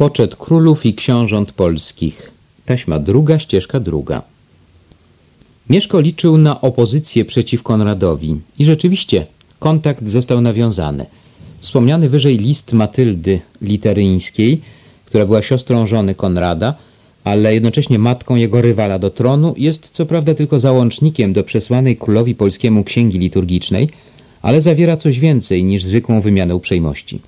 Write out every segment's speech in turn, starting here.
Poczet królów i książąt polskich. Taśma druga, ścieżka druga. Mieszko liczył na opozycję przeciw Konradowi i rzeczywiście kontakt został nawiązany. Wspomniany wyżej list Matyldy Literyńskiej, która była siostrą żony Konrada, ale jednocześnie matką jego rywala do tronu, jest co prawda tylko załącznikiem do przesłanej królowi polskiemu księgi liturgicznej, ale zawiera coś więcej niż zwykłą wymianę uprzejmości.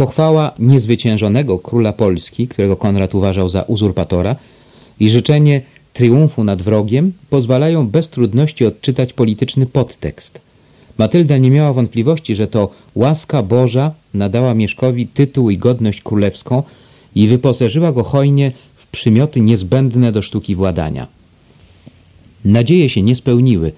Pochwała niezwyciężonego króla Polski, którego Konrad uważał za uzurpatora, i życzenie triumfu nad wrogiem pozwalają bez trudności odczytać polityczny podtekst. Matylda nie miała wątpliwości, że to łaska Boża nadała Mieszkowi tytuł i godność królewską i wyposażyła go hojnie w przymioty niezbędne do sztuki władania. Nadzieje się nie spełniły.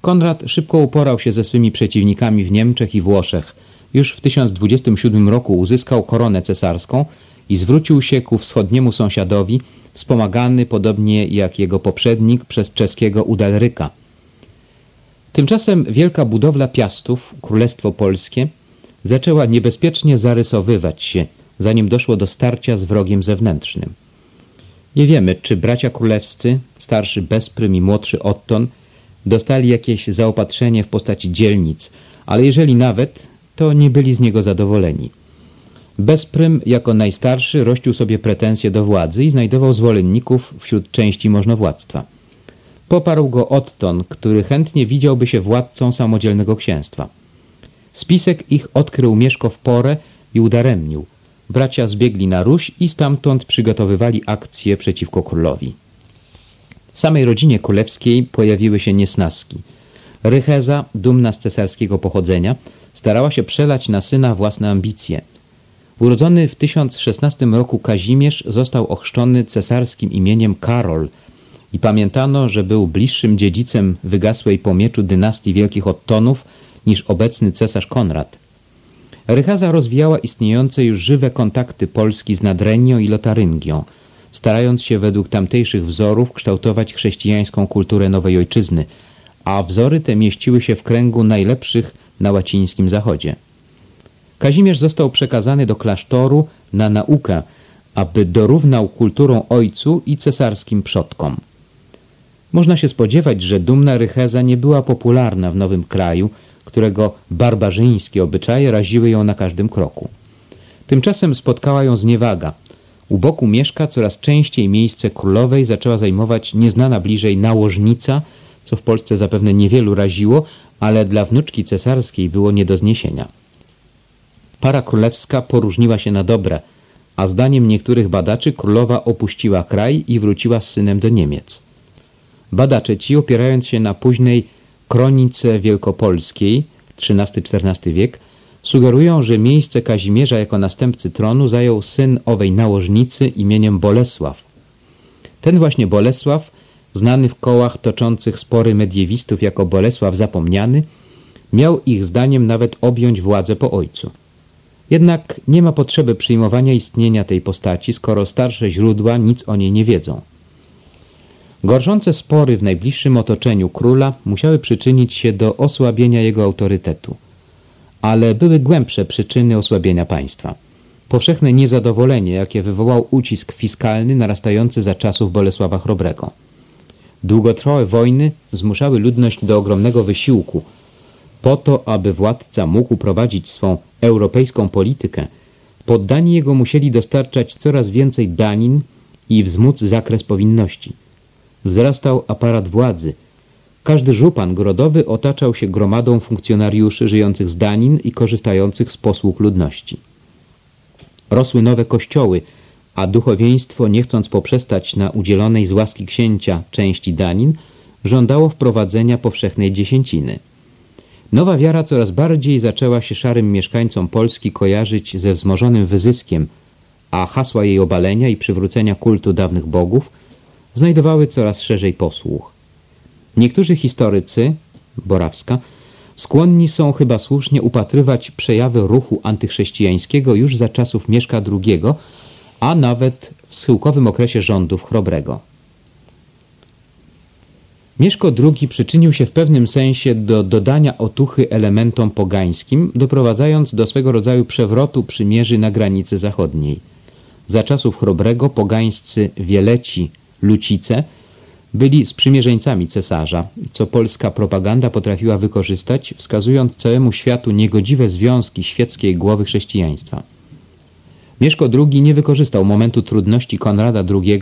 Konrad szybko uporał się ze swymi przeciwnikami w Niemczech i Włoszech. Już w 1027 roku uzyskał koronę cesarską i zwrócił się ku wschodniemu sąsiadowi, wspomagany, podobnie jak jego poprzednik, przez czeskiego Udalryka. Tymczasem wielka budowla Piastów, Królestwo Polskie, zaczęła niebezpiecznie zarysowywać się, zanim doszło do starcia z wrogiem zewnętrznym. Nie wiemy, czy bracia królewscy, starszy Besprym i młodszy Otton, dostali jakieś zaopatrzenie w postaci dzielnic, ale jeżeli nawet, to nie byli z niego zadowoleni. Bezprym jako najstarszy rościł sobie pretensje do władzy i znajdował zwolenników wśród części możnowładztwa. Poparł go Otton, który chętnie widziałby się władcą samodzielnego księstwa. Spisek ich odkrył Mieszko w porę i udaremnił. Bracia zbiegli na Ruś i stamtąd przygotowywali akcje przeciwko królowi. W samej rodzinie królewskiej pojawiły się niesnaski. Rycheza, dumna z cesarskiego pochodzenia, starała się przelać na syna własne ambicje – Urodzony w 1016 roku Kazimierz został ochrzczony cesarskim imieniem Karol i pamiętano, że był bliższym dziedzicem wygasłej po mieczu dynastii Wielkich Ottonów niż obecny cesarz Konrad. Rychaza rozwijała istniejące już żywe kontakty Polski z Nadrennią i Lotaryngią, starając się według tamtejszych wzorów kształtować chrześcijańską kulturę nowej ojczyzny, a wzory te mieściły się w kręgu najlepszych na łacińskim zachodzie. Kazimierz został przekazany do klasztoru na naukę, aby dorównał kulturą ojcu i cesarskim przodkom. Można się spodziewać, że dumna Rycheza nie była popularna w nowym kraju, którego barbarzyńskie obyczaje raziły ją na każdym kroku. Tymczasem spotkała ją zniewaga. U boku mieszka coraz częściej miejsce królowej zaczęła zajmować nieznana bliżej nałożnica, co w Polsce zapewne niewielu raziło, ale dla wnuczki cesarskiej było nie do zniesienia. Para królewska poróżniła się na dobre, a zdaniem niektórych badaczy królowa opuściła kraj i wróciła z synem do Niemiec. Badacze ci, opierając się na późnej kronice wielkopolskiej, XIII-XIV wiek, sugerują, że miejsce Kazimierza jako następcy tronu zajął syn owej nałożnicy imieniem Bolesław. Ten właśnie Bolesław, znany w kołach toczących spory mediewistów jako Bolesław Zapomniany, miał ich zdaniem nawet objąć władzę po ojcu. Jednak nie ma potrzeby przyjmowania istnienia tej postaci, skoro starsze źródła nic o niej nie wiedzą. Gorszące spory w najbliższym otoczeniu króla musiały przyczynić się do osłabienia jego autorytetu. Ale były głębsze przyczyny osłabienia państwa. Powszechne niezadowolenie, jakie wywołał ucisk fiskalny narastający za czasów Bolesława Chrobrego. Długotrwałe wojny zmuszały ludność do ogromnego wysiłku – po to, aby władca mógł prowadzić swą europejską politykę, poddani jego musieli dostarczać coraz więcej danin i wzmóc zakres powinności. Wzrastał aparat władzy. Każdy żupan grodowy otaczał się gromadą funkcjonariuszy żyjących z danin i korzystających z posług ludności. Rosły nowe kościoły, a duchowieństwo, nie chcąc poprzestać na udzielonej z łaski księcia części danin, żądało wprowadzenia powszechnej dziesięciny. Nowa wiara coraz bardziej zaczęła się szarym mieszkańcom Polski kojarzyć ze wzmożonym wyzyskiem, a hasła jej obalenia i przywrócenia kultu dawnych bogów znajdowały coraz szerzej posłuch. Niektórzy historycy, Borawska, skłonni są chyba słusznie upatrywać przejawy ruchu antychrześcijańskiego już za czasów Mieszka II, a nawet w schyłkowym okresie rządów Chrobrego. Mieszko II przyczynił się w pewnym sensie do dodania otuchy elementom pogańskim, doprowadzając do swego rodzaju przewrotu przymierzy na granicy zachodniej. za czasów Chrobrego pogańscy Wieleci, Lucice byli sprzymierzeńcami cesarza, co polska propaganda potrafiła wykorzystać, wskazując całemu światu niegodziwe związki świeckiej głowy chrześcijaństwa. Mieszko II nie wykorzystał momentu trudności Konrada II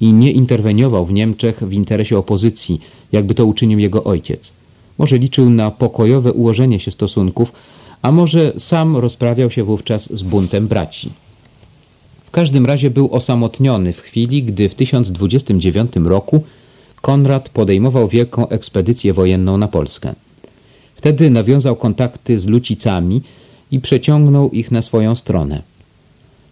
i nie interweniował w Niemczech w interesie opozycji, jakby to uczynił jego ojciec. Może liczył na pokojowe ułożenie się stosunków, a może sam rozprawiał się wówczas z buntem braci. W każdym razie był osamotniony w chwili, gdy w 1029 roku Konrad podejmował wielką ekspedycję wojenną na Polskę. Wtedy nawiązał kontakty z Lucicami i przeciągnął ich na swoją stronę.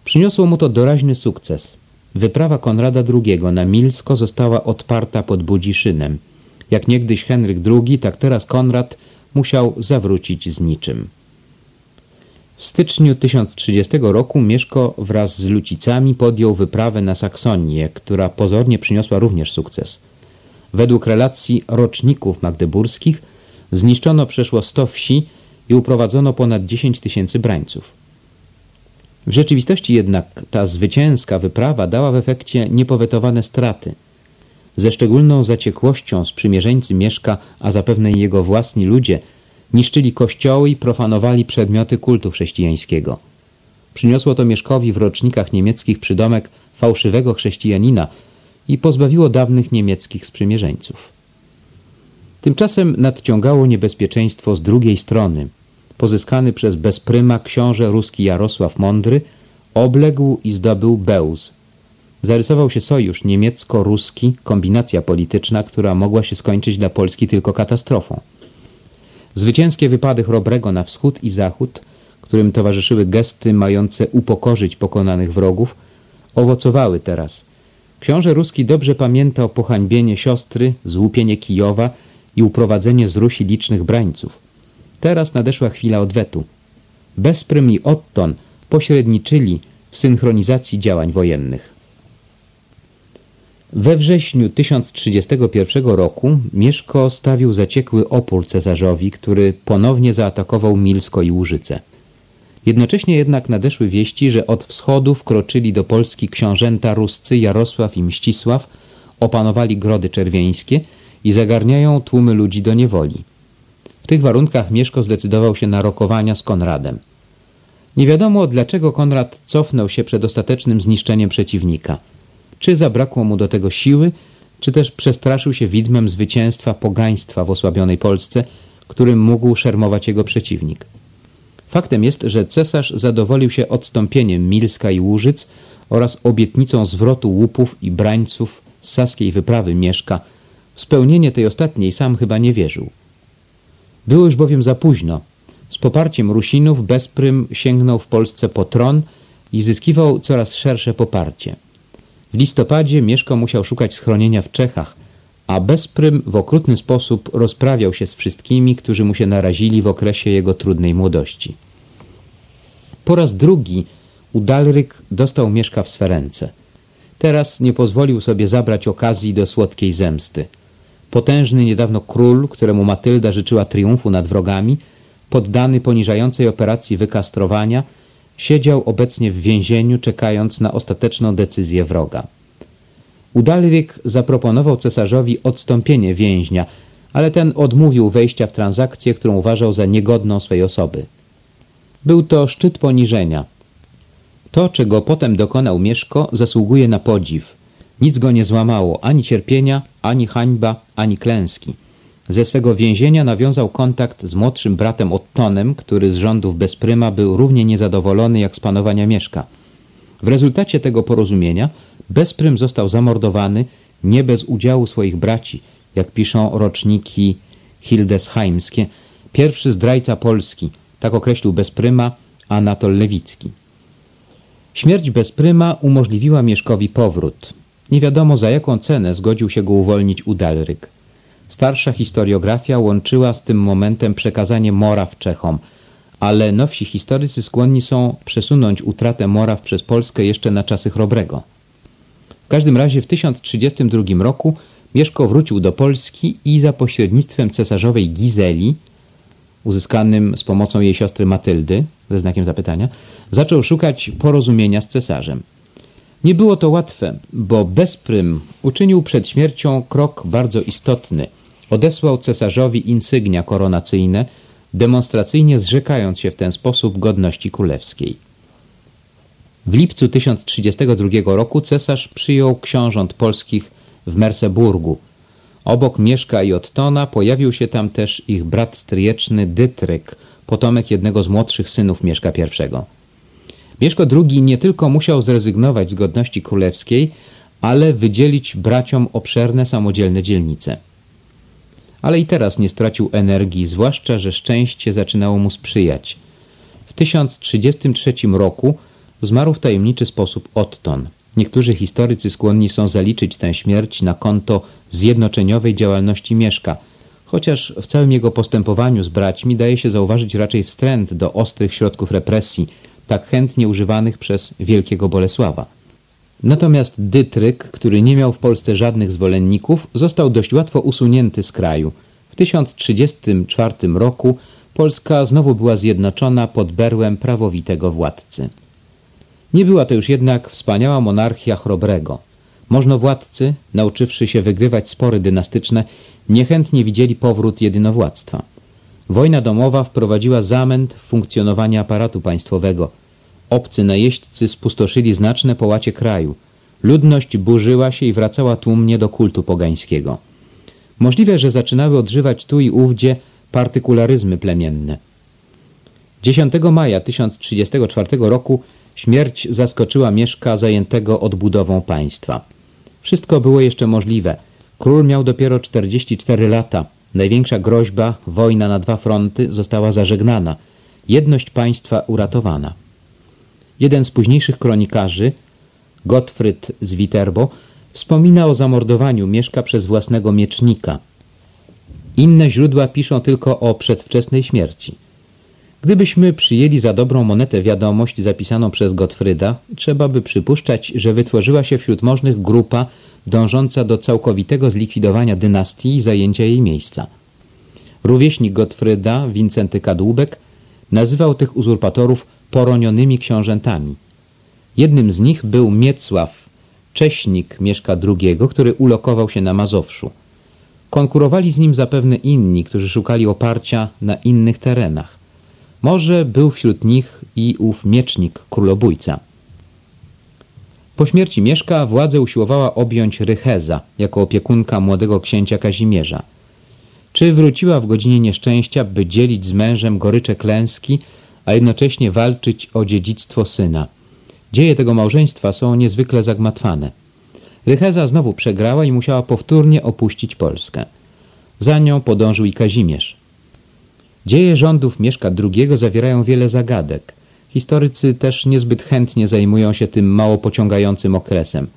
Przyniosło mu to doraźny sukces. Wyprawa Konrada II na Milsko została odparta pod Budziszynem. Jak niegdyś Henryk II, tak teraz Konrad musiał zawrócić z niczym. W styczniu 1030 roku Mieszko wraz z Lucicami podjął wyprawę na Saksonię, która pozornie przyniosła również sukces. Według relacji roczników magdeburskich zniszczono przeszło 100 wsi i uprowadzono ponad 10 tysięcy brańców. W rzeczywistości jednak ta zwycięska wyprawa dała w efekcie niepowetowane straty. Ze szczególną zaciekłością sprzymierzeńcy Mieszka, a zapewne jego własni ludzie, niszczyli kościoły i profanowali przedmioty kultu chrześcijańskiego. Przyniosło to Mieszkowi w rocznikach niemieckich przydomek fałszywego chrześcijanina i pozbawiło dawnych niemieckich sprzymierzeńców. Tymczasem nadciągało niebezpieczeństwo z drugiej strony. Pozyskany przez bezpryma książę ruski Jarosław Mądry obległ i zdobył Bełz. Zarysował się sojusz niemiecko-ruski, kombinacja polityczna, która mogła się skończyć dla Polski tylko katastrofą. Zwycięskie wypady Chrobrego na wschód i zachód, którym towarzyszyły gesty mające upokorzyć pokonanych wrogów, owocowały teraz. Książę Ruski dobrze pamiętał pohańbienie siostry, złupienie Kijowa i uprowadzenie z Rusi licznych brańców. Teraz nadeszła chwila odwetu. Bezprym i Otton pośredniczyli w synchronizacji działań wojennych. We wrześniu 1031 roku Mieszko stawił zaciekły opór cesarzowi, który ponownie zaatakował Milsko i Łużyce. Jednocześnie jednak nadeszły wieści, że od wschodu wkroczyli do Polski książęta ruscy Jarosław i Mścisław, opanowali grody czerwieńskie i zagarniają tłumy ludzi do niewoli. W tych warunkach Mieszko zdecydował się na rokowania z Konradem. Nie wiadomo, dlaczego Konrad cofnął się przed ostatecznym zniszczeniem przeciwnika. Czy zabrakło mu do tego siły, czy też przestraszył się widmem zwycięstwa pogaństwa w osłabionej Polsce, którym mógł szermować jego przeciwnik. Faktem jest, że cesarz zadowolił się odstąpieniem Milska i Łużyc oraz obietnicą zwrotu łupów i brańców z saskiej wyprawy Mieszka. W spełnienie tej ostatniej sam chyba nie wierzył. Było już bowiem za późno. Z poparciem Rusinów Bezprym sięgnął w Polsce po tron i zyskiwał coraz szersze poparcie. W listopadzie Mieszko musiał szukać schronienia w Czechach, a Bezprym w okrutny sposób rozprawiał się z wszystkimi, którzy mu się narazili w okresie jego trudnej młodości. Po raz drugi Udalryk dostał Mieszka w swe ręce. Teraz nie pozwolił sobie zabrać okazji do słodkiej zemsty. Potężny niedawno król, któremu Matylda życzyła triumfu nad wrogami, poddany poniżającej operacji wykastrowania, siedział obecnie w więzieniu, czekając na ostateczną decyzję wroga. Udalryk zaproponował cesarzowi odstąpienie więźnia, ale ten odmówił wejścia w transakcję, którą uważał za niegodną swej osoby. Był to szczyt poniżenia. To, czego potem dokonał Mieszko, zasługuje na podziw. Nic go nie złamało, ani cierpienia, ani hańba, ani klęski. Ze swego więzienia nawiązał kontakt z młodszym bratem Ottonem, który z rządów Bezpryma był równie niezadowolony jak z panowania Mieszka. W rezultacie tego porozumienia Bezprym został zamordowany nie bez udziału swoich braci, jak piszą roczniki hildesheimskie, pierwszy zdrajca Polski, tak określił Bezpryma Anatol Lewicki. Śmierć Bezpryma umożliwiła Mieszkowi powrót. Nie wiadomo za jaką cenę zgodził się go uwolnić Udalryk. Starsza historiografia łączyła z tym momentem przekazanie Moraw Czechom, ale nowsi historycy skłonni są przesunąć utratę Moraw przez Polskę jeszcze na czasy Chrobrego. W każdym razie w 1032 roku Mieszko wrócił do Polski i za pośrednictwem cesarzowej Gizeli, uzyskanym z pomocą jej siostry Matyldy, ze znakiem zapytania, zaczął szukać porozumienia z cesarzem. Nie było to łatwe, bo Bezprym uczynił przed śmiercią krok bardzo istotny. Odesłał cesarzowi insygnia koronacyjne, demonstracyjnie zrzekając się w ten sposób godności królewskiej. W lipcu 1032 roku cesarz przyjął książąt polskich w Merseburgu. Obok Mieszka i Ottona pojawił się tam też ich brat stryjeczny Dytryk, potomek jednego z młodszych synów Mieszka I. Mieszko II nie tylko musiał zrezygnować z godności królewskiej, ale wydzielić braciom obszerne samodzielne dzielnice. Ale i teraz nie stracił energii, zwłaszcza, że szczęście zaczynało mu sprzyjać. W 1033 roku zmarł w tajemniczy sposób Otton. Niektórzy historycy skłonni są zaliczyć tę śmierć na konto zjednoczeniowej działalności Mieszka, chociaż w całym jego postępowaniu z braćmi daje się zauważyć raczej wstręt do ostrych środków represji, tak chętnie używanych przez wielkiego Bolesława. Natomiast Dytryk, który nie miał w Polsce żadnych zwolenników, został dość łatwo usunięty z kraju. W 1034 roku Polska znowu była zjednoczona pod berłem prawowitego władcy. Nie była to już jednak wspaniała monarchia chrobrego. Możnowładcy, nauczywszy się wygrywać spory dynastyczne, niechętnie widzieli powrót jedynowładztwa. Wojna domowa wprowadziła zamęt w funkcjonowanie aparatu państwowego. Obcy najeźdźcy spustoszyli znaczne połacie kraju. Ludność burzyła się i wracała tłumnie do kultu pogańskiego. Możliwe, że zaczynały odżywać tu i ówdzie partykularyzmy plemienne. 10 maja 1034 roku śmierć zaskoczyła Mieszka zajętego odbudową państwa. Wszystko było jeszcze możliwe. Król miał dopiero 44 lata. Największa groźba, wojna na dwa fronty, została zażegnana. Jedność państwa uratowana. Jeden z późniejszych kronikarzy, Gottfried z Viterbo, wspomina o zamordowaniu Mieszka przez własnego miecznika. Inne źródła piszą tylko o przedwczesnej śmierci. Gdybyśmy przyjęli za dobrą monetę wiadomość zapisaną przez Gottfryda, trzeba by przypuszczać, że wytworzyła się wśród możnych grupa dążąca do całkowitego zlikwidowania dynastii i zajęcia jej miejsca. Rówieśnik Gottfryda, Wincenty Kadłubek, nazywał tych uzurpatorów poronionymi książętami. Jednym z nich był Miecław, cześnik Mieszka II, który ulokował się na Mazowszu. Konkurowali z nim zapewne inni, którzy szukali oparcia na innych terenach. Może był wśród nich i ów miecznik królobójca. Po śmierci Mieszka władzę usiłowała objąć Rycheza jako opiekunka młodego księcia Kazimierza. Czy wróciła w godzinie nieszczęścia, by dzielić z mężem gorycze klęski, a jednocześnie walczyć o dziedzictwo syna? Dzieje tego małżeństwa są niezwykle zagmatwane. Rycheza znowu przegrała i musiała powtórnie opuścić Polskę. Za nią podążył i Kazimierz. Dzieje rządów Mieszka II zawierają wiele zagadek. Historycy też niezbyt chętnie zajmują się tym mało pociągającym okresem.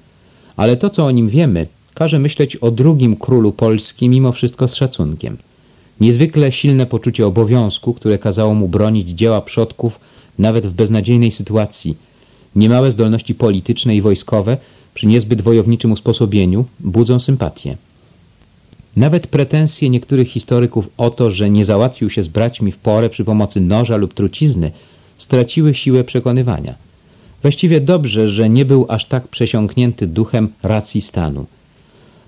Ale to, co o nim wiemy, każe myśleć o drugim królu Polski mimo wszystko z szacunkiem. Niezwykle silne poczucie obowiązku, które kazało mu bronić dzieła przodków nawet w beznadziejnej sytuacji. Niemałe zdolności polityczne i wojskowe przy niezbyt wojowniczym usposobieniu budzą sympatię. Nawet pretensje niektórych historyków o to, że nie załatwił się z braćmi w porę przy pomocy noża lub trucizny, straciły siłę przekonywania. Właściwie dobrze, że nie był aż tak przesiąknięty duchem racji stanu.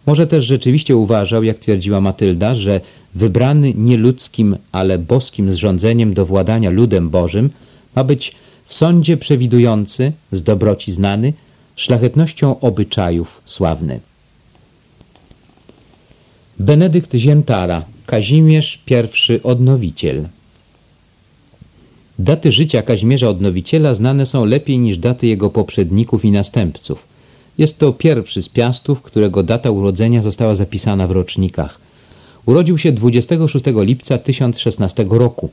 Może też rzeczywiście uważał, jak twierdziła Matylda, że wybrany nie ludzkim, ale boskim zrządzeniem do władania ludem Bożym ma być w sądzie przewidujący, z dobroci znany, szlachetnością obyczajów sławny. Benedykt Ziętara, Kazimierz I Odnowiciel Daty życia Kazimierza Odnowiciela znane są lepiej niż daty jego poprzedników i następców. Jest to pierwszy z piastów, którego data urodzenia została zapisana w rocznikach. Urodził się 26 lipca 1016 roku.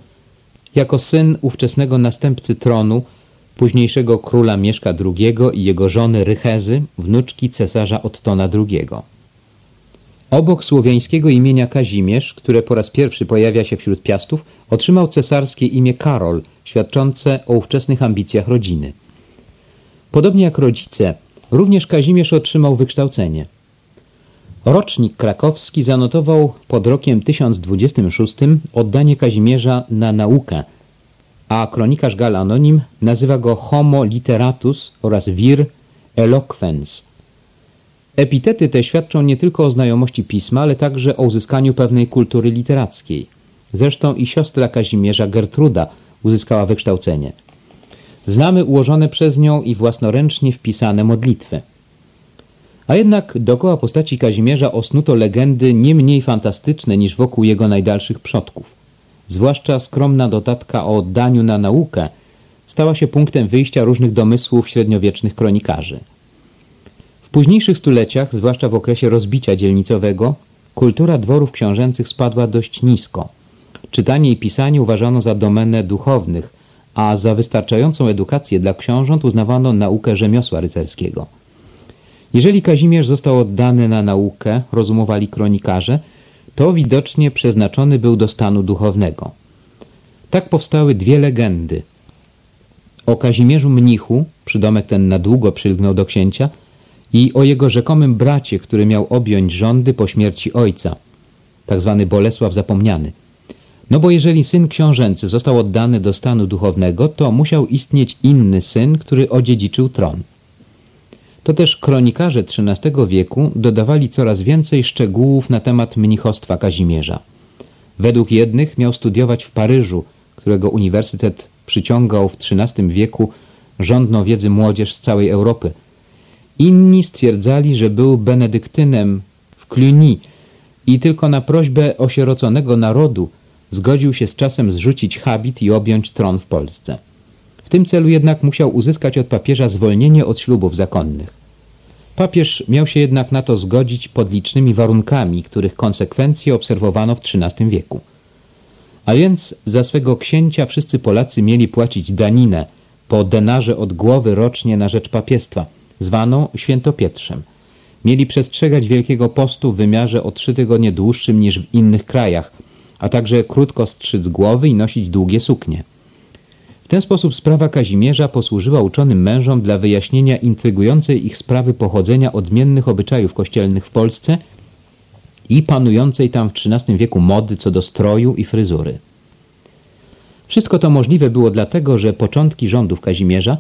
Jako syn ówczesnego następcy tronu, późniejszego króla Mieszka II i jego żony Rychezy, wnuczki cesarza Ottona II. Obok słowiańskiego imienia Kazimierz, które po raz pierwszy pojawia się wśród piastów, otrzymał cesarskie imię Karol, świadczące o ówczesnych ambicjach rodziny. Podobnie jak rodzice, również Kazimierz otrzymał wykształcenie. Rocznik krakowski zanotował pod rokiem 1026 oddanie Kazimierza na naukę, a kronikarz Gal Anonim nazywa go homo literatus oraz vir eloquens. Epitety te świadczą nie tylko o znajomości pisma, ale także o uzyskaniu pewnej kultury literackiej. Zresztą i siostra Kazimierza Gertruda uzyskała wykształcenie. Znamy ułożone przez nią i własnoręcznie wpisane modlitwy. A jednak dookoła postaci Kazimierza osnuto legendy nie mniej fantastyczne niż wokół jego najdalszych przodków. Zwłaszcza skromna dodatka o oddaniu na naukę stała się punktem wyjścia różnych domysłów średniowiecznych kronikarzy. W późniejszych stuleciach, zwłaszcza w okresie rozbicia dzielnicowego, kultura dworów książęcych spadła dość nisko. Czytanie i pisanie uważano za domenę duchownych, a za wystarczającą edukację dla książąt uznawano naukę rzemiosła rycerskiego. Jeżeli Kazimierz został oddany na naukę, rozumowali kronikarze, to widocznie przeznaczony był do stanu duchownego. Tak powstały dwie legendy. O Kazimierzu Mnichu, przydomek ten na długo przylgnął do księcia, i o jego rzekomym bracie, który miał objąć rządy po śmierci ojca, tak zwany Bolesław Zapomniany. No bo jeżeli syn książęcy został oddany do stanu duchownego, to musiał istnieć inny syn, który odziedziczył tron. To też kronikarze XIII wieku dodawali coraz więcej szczegółów na temat mnichostwa Kazimierza. Według jednych miał studiować w Paryżu, którego uniwersytet przyciągał w XIII wieku rządną wiedzy młodzież z całej Europy. Inni stwierdzali, że był benedyktynem w Cluny i tylko na prośbę osieroconego narodu zgodził się z czasem zrzucić habit i objąć tron w Polsce. W tym celu jednak musiał uzyskać od papieża zwolnienie od ślubów zakonnych. Papież miał się jednak na to zgodzić pod licznymi warunkami, których konsekwencje obserwowano w XIII wieku. A więc za swego księcia wszyscy Polacy mieli płacić daninę po denarze od głowy rocznie na rzecz papiestwa, zwaną Świętopietrzem. Mieli przestrzegać Wielkiego Postu w wymiarze o trzy tygodnie dłuższym niż w innych krajach, a także krótko strzyc głowy i nosić długie suknie. W ten sposób sprawa Kazimierza posłużyła uczonym mężom dla wyjaśnienia intrygującej ich sprawy pochodzenia odmiennych obyczajów kościelnych w Polsce i panującej tam w XIII wieku mody co do stroju i fryzury. Wszystko to możliwe było dlatego, że początki rządów Kazimierza,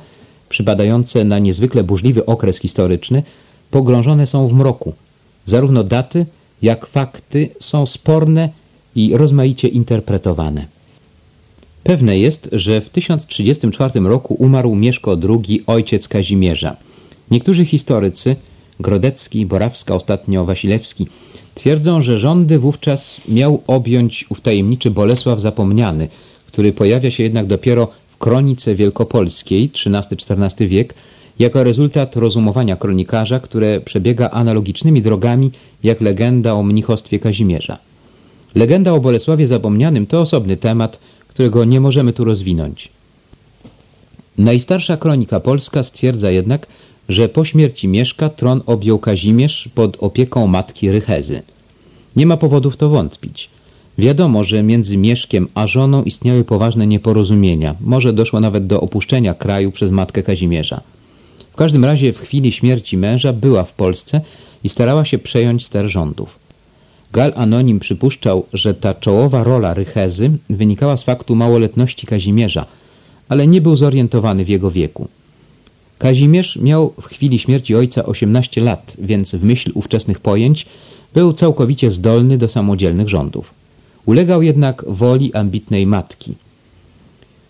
przypadające na niezwykle burzliwy okres historyczny, pogrążone są w mroku. Zarówno daty, jak fakty są sporne i rozmaicie interpretowane. Pewne jest, że w 1034 roku umarł Mieszko II, ojciec Kazimierza. Niektórzy historycy, Grodecki, Borawska, ostatnio Wasilewski, twierdzą, że rządy wówczas miał objąć ów tajemniczy Bolesław Zapomniany, który pojawia się jednak dopiero kronice wielkopolskiej, XIII-XIV wiek, jako rezultat rozumowania kronikarza, które przebiega analogicznymi drogami jak legenda o mnichostwie Kazimierza. Legenda o Bolesławie Zapomnianym to osobny temat, którego nie możemy tu rozwinąć. Najstarsza kronika polska stwierdza jednak, że po śmierci Mieszka tron objął Kazimierz pod opieką matki Rychezy. Nie ma powodów to wątpić. Wiadomo, że między Mieszkiem a żoną istniały poważne nieporozumienia. Może doszło nawet do opuszczenia kraju przez matkę Kazimierza. W każdym razie w chwili śmierci męża była w Polsce i starała się przejąć ster rządów. Gal Anonim przypuszczał, że ta czołowa rola Rychezy wynikała z faktu małoletności Kazimierza, ale nie był zorientowany w jego wieku. Kazimierz miał w chwili śmierci ojca 18 lat, więc w myśl ówczesnych pojęć był całkowicie zdolny do samodzielnych rządów. Ulegał jednak woli ambitnej matki.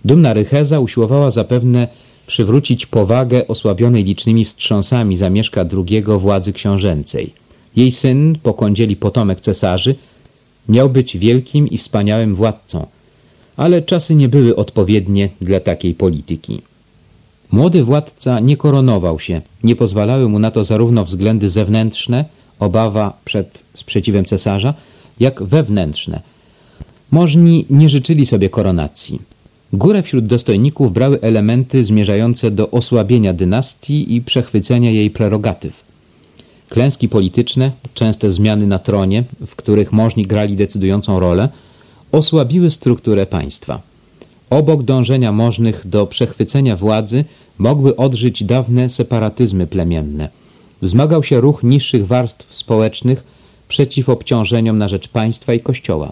Dumna Rycheza usiłowała zapewne przywrócić powagę osłabionej licznymi wstrząsami zamieszka drugiego władzy książęcej. Jej syn, pokądzieli potomek cesarzy, miał być wielkim i wspaniałym władcą, ale czasy nie były odpowiednie dla takiej polityki. Młody władca nie koronował się, nie pozwalały mu na to zarówno względy zewnętrzne, obawa przed sprzeciwem cesarza, jak wewnętrzne. Możni nie życzyli sobie koronacji. Górę wśród dostojników brały elementy zmierzające do osłabienia dynastii i przechwycenia jej prerogatyw. Klęski polityczne, częste zmiany na tronie, w których możni grali decydującą rolę, osłabiły strukturę państwa. Obok dążenia możnych do przechwycenia władzy mogły odżyć dawne separatyzmy plemienne. Wzmagał się ruch niższych warstw społecznych przeciw obciążeniom na rzecz państwa i kościoła.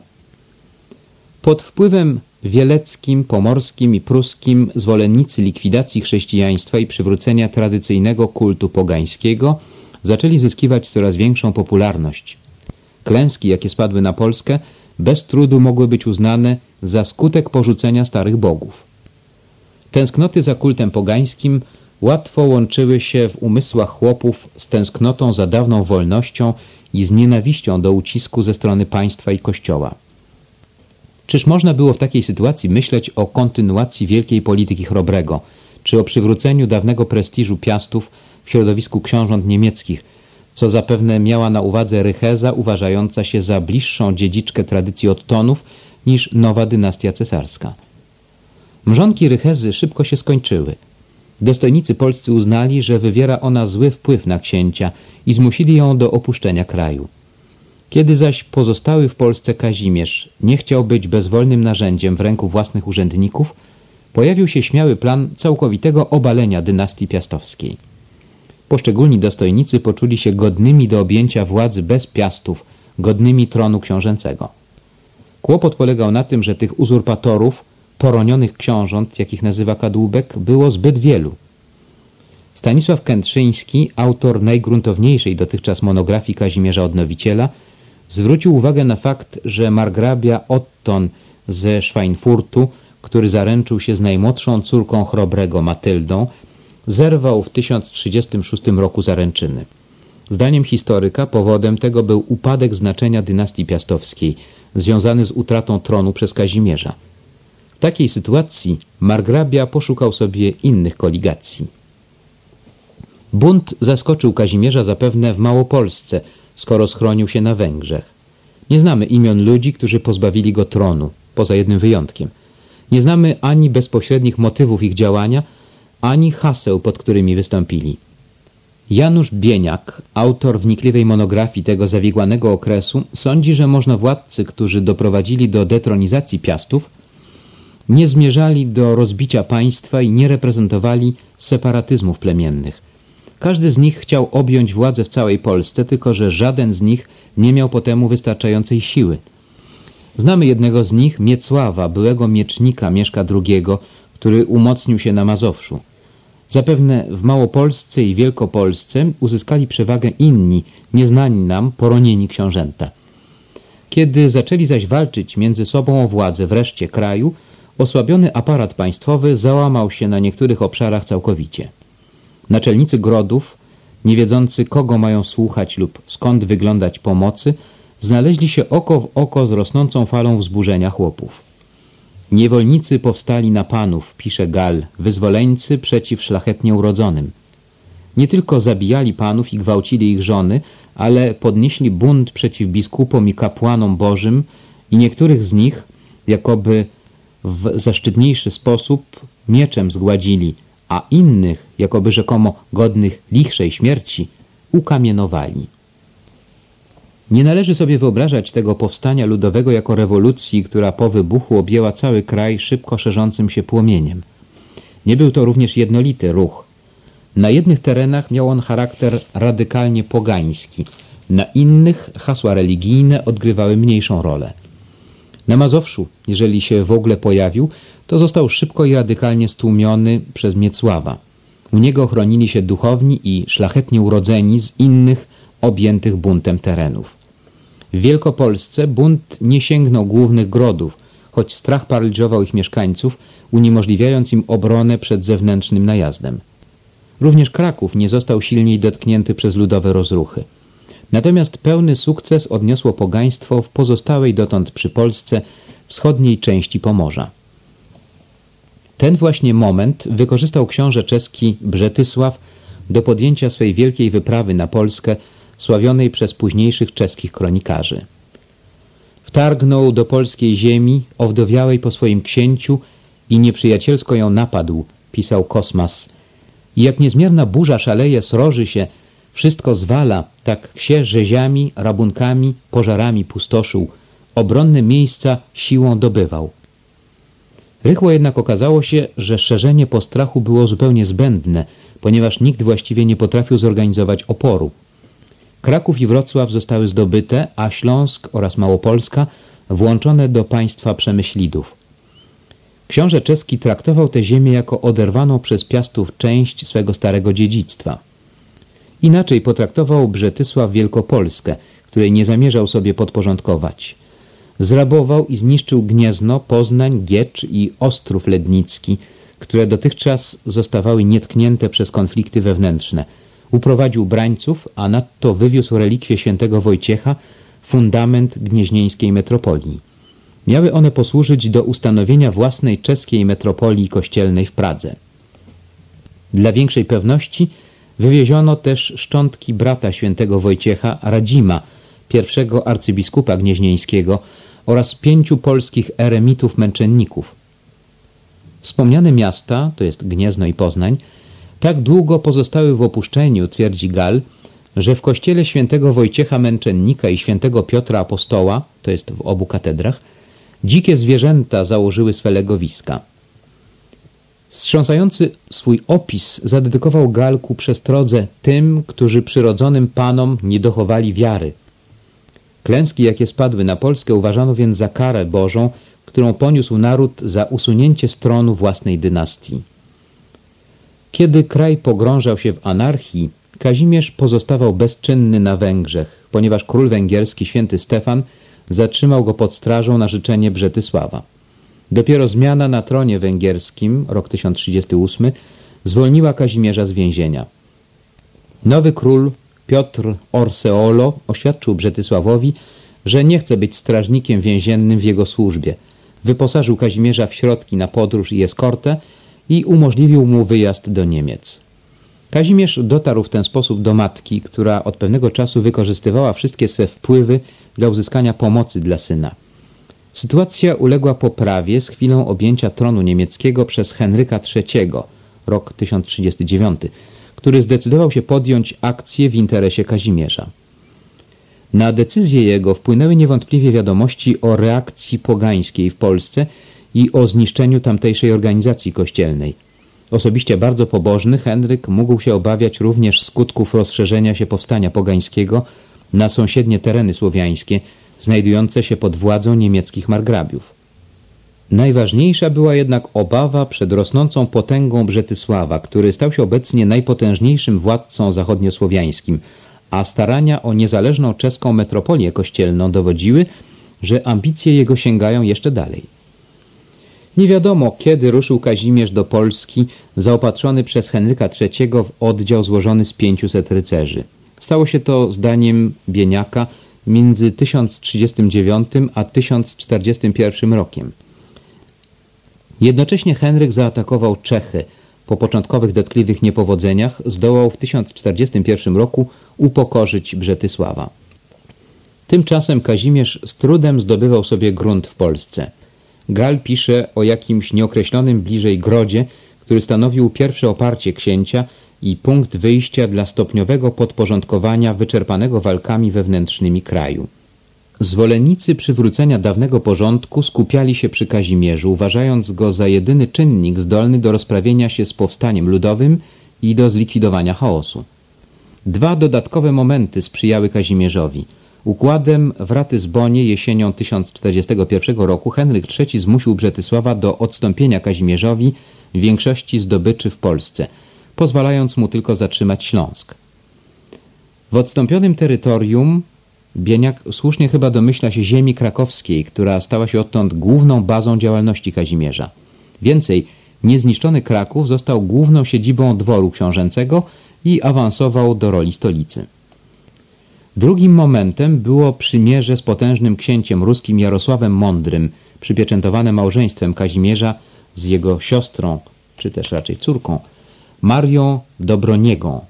Pod wpływem wieleckim, pomorskim i pruskim zwolennicy likwidacji chrześcijaństwa i przywrócenia tradycyjnego kultu pogańskiego zaczęli zyskiwać coraz większą popularność. Klęski, jakie spadły na Polskę, bez trudu mogły być uznane za skutek porzucenia starych bogów. Tęsknoty za kultem pogańskim łatwo łączyły się w umysłach chłopów z tęsknotą za dawną wolnością i z nienawiścią do ucisku ze strony państwa i kościoła. Czyż można było w takiej sytuacji myśleć o kontynuacji wielkiej polityki Chrobrego, czy o przywróceniu dawnego prestiżu Piastów w środowisku książąt niemieckich, co zapewne miała na uwadze Rycheza, uważająca się za bliższą dziedziczkę tradycji Ottonów niż nowa dynastia cesarska. Mrzonki Rychezy szybko się skończyły. Dostojnicy polscy uznali, że wywiera ona zły wpływ na księcia i zmusili ją do opuszczenia kraju. Kiedy zaś pozostały w Polsce Kazimierz nie chciał być bezwolnym narzędziem w ręku własnych urzędników, pojawił się śmiały plan całkowitego obalenia dynastii piastowskiej. Poszczególni dostojnicy poczuli się godnymi do objęcia władzy bez piastów, godnymi tronu książęcego. Kłopot polegał na tym, że tych uzurpatorów, poronionych książąt, jakich nazywa Kadłubek, było zbyt wielu. Stanisław Kętrzyński, autor najgruntowniejszej dotychczas monografii Kazimierza Odnowiciela, zwrócił uwagę na fakt, że margrabia Otton ze Schweinfurtu, który zaręczył się z najmłodszą córką Chrobrego Matyldą, zerwał w 1036 roku zaręczyny. Zdaniem historyka powodem tego był upadek znaczenia dynastii piastowskiej, związany z utratą tronu przez Kazimierza. W takiej sytuacji margrabia poszukał sobie innych koligacji. Bunt zaskoczył Kazimierza zapewne w Małopolsce, skoro schronił się na Węgrzech. Nie znamy imion ludzi, którzy pozbawili go tronu, poza jednym wyjątkiem. Nie znamy ani bezpośrednich motywów ich działania, ani haseł, pod którymi wystąpili. Janusz Bieniak, autor wnikliwej monografii tego zawigłanego okresu, sądzi, że można władcy, którzy doprowadzili do detronizacji Piastów, nie zmierzali do rozbicia państwa i nie reprezentowali separatyzmów plemiennych. Każdy z nich chciał objąć władzę w całej Polsce, tylko że żaden z nich nie miał po temu wystarczającej siły. Znamy jednego z nich, Miecława, byłego miecznika Mieszka II, który umocnił się na Mazowszu. Zapewne w Małopolsce i Wielkopolsce uzyskali przewagę inni, nieznani nam, poronieni książęta. Kiedy zaczęli zaś walczyć między sobą o władzę wreszcie kraju, osłabiony aparat państwowy załamał się na niektórych obszarach całkowicie. Naczelnicy grodów, nie wiedzący kogo mają słuchać lub skąd wyglądać pomocy, znaleźli się oko w oko z rosnącą falą wzburzenia chłopów. Niewolnicy powstali na panów, pisze Gal, wyzwoleńcy przeciw szlachetnie urodzonym. Nie tylko zabijali panów i gwałcili ich żony, ale podnieśli bunt przeciw biskupom i kapłanom bożym i niektórych z nich, jakoby w zaszczytniejszy sposób, mieczem zgładzili, a innych, jakoby rzekomo godnych lichszej śmierci, ukamienowali. Nie należy sobie wyobrażać tego powstania ludowego jako rewolucji, która po wybuchu objęła cały kraj szybko szerzącym się płomieniem. Nie był to również jednolity ruch. Na jednych terenach miał on charakter radykalnie pogański, na innych hasła religijne odgrywały mniejszą rolę. Na Mazowszu, jeżeli się w ogóle pojawił, to został szybko i radykalnie stłumiony przez Miecława. U niego chronili się duchowni i szlachetnie urodzeni z innych objętych buntem terenów. W Wielkopolsce bunt nie sięgnął głównych grodów, choć strach paraliżował ich mieszkańców, uniemożliwiając im obronę przed zewnętrznym najazdem. Również Kraków nie został silniej dotknięty przez ludowe rozruchy. Natomiast pełny sukces odniosło pogaństwo w pozostałej dotąd przy Polsce wschodniej części Pomorza. Ten właśnie moment wykorzystał książę czeski Brzetysław do podjęcia swej wielkiej wyprawy na Polskę, sławionej przez późniejszych czeskich kronikarzy. Wtargnął do polskiej ziemi, owdowiałej po swoim księciu i nieprzyjacielsko ją napadł, pisał Kosmas. I jak niezmierna burza szaleje, sroży się, wszystko zwala, tak wsie rzeziami, rabunkami, pożarami pustoszył, obronne miejsca siłą dobywał. Rychło jednak okazało się, że szerzenie postrachu było zupełnie zbędne, ponieważ nikt właściwie nie potrafił zorganizować oporu. Kraków i Wrocław zostały zdobyte, a Śląsk oraz Małopolska włączone do państwa Przemyślidów. Książę czeski traktował tę ziemię jako oderwaną przez Piastów część swego starego dziedzictwa. Inaczej potraktował Brzetysław Wielkopolskę, której nie zamierzał sobie podporządkować. Zrabował i zniszczył Gniezno, Poznań, Giecz i Ostrów Lednicki, które dotychczas zostawały nietknięte przez konflikty wewnętrzne. Uprowadził brańców, a nadto wywiózł relikwie świętego Wojciecha, fundament gnieźnieńskiej metropolii. Miały one posłużyć do ustanowienia własnej czeskiej metropolii kościelnej w Pradze. Dla większej pewności wywieziono też szczątki brata świętego Wojciecha Radzima, pierwszego arcybiskupa gnieźnieńskiego oraz pięciu polskich eremitów męczenników. Wspomniane miasta, to jest Gniezno i Poznań, tak długo pozostały w opuszczeniu, twierdzi Gal, że w kościele świętego Wojciecha Męczennika i świętego Piotra Apostoła, to jest w obu katedrach, dzikie zwierzęta założyły swe legowiska. Wstrząsający swój opis zadedykował Gal ku przestrodze tym, którzy przyrodzonym panom nie dochowali wiary. Klęski, jakie spadły na Polskę, uważano więc za karę Bożą, którą poniósł naród za usunięcie z tronu własnej dynastii. Kiedy kraj pogrążał się w anarchii, Kazimierz pozostawał bezczynny na Węgrzech, ponieważ król węgierski święty Stefan zatrzymał go pod strażą na życzenie Brzetysława. Dopiero zmiana na tronie węgierskim, rok 1038, zwolniła Kazimierza z więzienia. Nowy król Piotr Orseolo oświadczył Brzetysławowi, że nie chce być strażnikiem więziennym w jego służbie. Wyposażył Kazimierza w środki na podróż i eskortę i umożliwił mu wyjazd do Niemiec. Kazimierz dotarł w ten sposób do matki, która od pewnego czasu wykorzystywała wszystkie swe wpływy dla uzyskania pomocy dla syna. Sytuacja uległa poprawie z chwilą objęcia tronu niemieckiego przez Henryka III, rok 1039, który zdecydował się podjąć akcję w interesie Kazimierza. Na decyzję jego wpłynęły niewątpliwie wiadomości o reakcji pogańskiej w Polsce i o zniszczeniu tamtejszej organizacji kościelnej. Osobiście bardzo pobożny Henryk mógł się obawiać również skutków rozszerzenia się powstania pogańskiego na sąsiednie tereny słowiańskie, znajdujące się pod władzą niemieckich margrabiów. Najważniejsza była jednak obawa przed rosnącą potęgą Brzetysława, który stał się obecnie najpotężniejszym władcą zachodniosłowiańskim, a starania o niezależną czeską metropolię kościelną dowodziły, że ambicje jego sięgają jeszcze dalej. Nie wiadomo, kiedy ruszył Kazimierz do Polski, zaopatrzony przez Henryka III w oddział złożony z 500 rycerzy. Stało się to, zdaniem Bieniaka, między 1039 a 1041 rokiem. Jednocześnie Henryk zaatakował Czechy. Po początkowych dotkliwych niepowodzeniach zdołał w 1041 roku upokorzyć Brzetysława. Tymczasem Kazimierz z trudem zdobywał sobie grunt w Polsce. Gal pisze o jakimś nieokreślonym bliżej grodzie, który stanowił pierwsze oparcie księcia i punkt wyjścia dla stopniowego podporządkowania wyczerpanego walkami wewnętrznymi kraju. Zwolennicy przywrócenia dawnego porządku skupiali się przy Kazimierzu, uważając go za jedyny czynnik zdolny do rozprawienia się z powstaniem ludowym i do zlikwidowania chaosu. Dwa dodatkowe momenty sprzyjały Kazimierzowi. Układem w Ratyzbonie jesienią 1041 roku Henryk III zmusił Brzetysława do odstąpienia Kazimierzowi większości zdobyczy w Polsce, pozwalając mu tylko zatrzymać Śląsk. W odstąpionym terytorium Bieniak słusznie chyba domyśla się ziemi krakowskiej, która stała się odtąd główną bazą działalności Kazimierza. Więcej, niezniszczony Kraków został główną siedzibą dworu książęcego i awansował do roli stolicy. Drugim momentem było przymierze z potężnym księciem ruskim Jarosławem Mądrym, przypieczętowane małżeństwem Kazimierza z jego siostrą, czy też raczej córką, Marią Dobroniegą.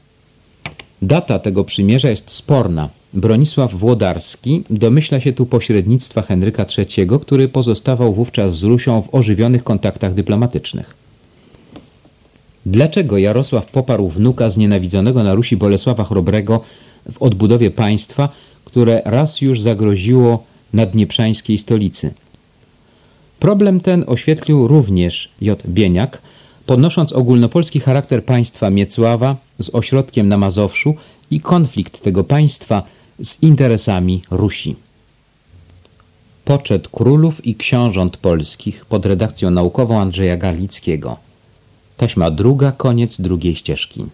Data tego przymierza jest sporna. Bronisław Włodarski domyśla się tu pośrednictwa Henryka III, który pozostawał wówczas z Rusią w ożywionych kontaktach dyplomatycznych. Dlaczego Jarosław poparł wnuka znienawidzonego na Rusi Bolesława Chrobrego w odbudowie państwa, które raz już zagroziło naddnieprzańskiej stolicy? Problem ten oświetlił również J. Bieniak, podnosząc ogólnopolski charakter państwa Miecława z ośrodkiem na Mazowszu i konflikt tego państwa z interesami Rusi. Poczet królów i książąt polskich pod redakcją naukową Andrzeja Garlickiego. Taśma druga, koniec drugiej ścieżki.